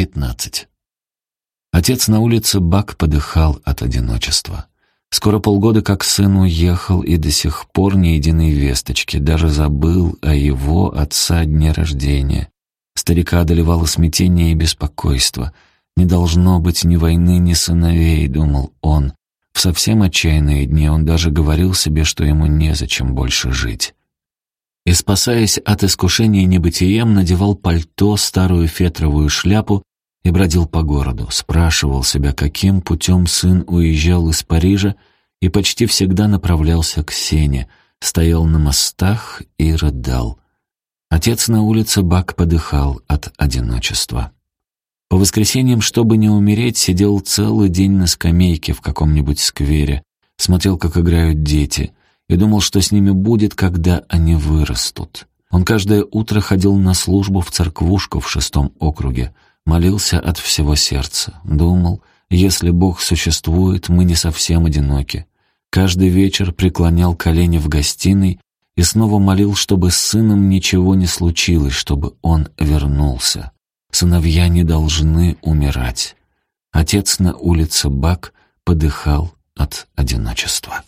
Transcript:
15. Отец на улице Бак подыхал от одиночества. Скоро полгода как сын уехал, и до сих пор ни единой весточки, даже забыл о его отца дне рождения. Старика одолевало смятение и беспокойство. «Не должно быть ни войны, ни сыновей», — думал он. В совсем отчаянные дни он даже говорил себе, что ему незачем больше жить. И, спасаясь от искушения небытием, надевал пальто, старую фетровую шляпу и бродил по городу, спрашивал себя, каким путем сын уезжал из Парижа и почти всегда направлялся к Сене, стоял на мостах и рыдал. Отец на улице Бак подыхал от одиночества. По воскресеньям, чтобы не умереть, сидел целый день на скамейке в каком-нибудь сквере, смотрел, как играют дети, и думал, что с ними будет, когда они вырастут. Он каждое утро ходил на службу в церквушку в шестом округе, молился от всего сердца, думал, если Бог существует, мы не совсем одиноки. Каждый вечер преклонял колени в гостиной и снова молил, чтобы с сыном ничего не случилось, чтобы он вернулся. Сыновья не должны умирать. Отец на улице Бак подыхал от одиночества.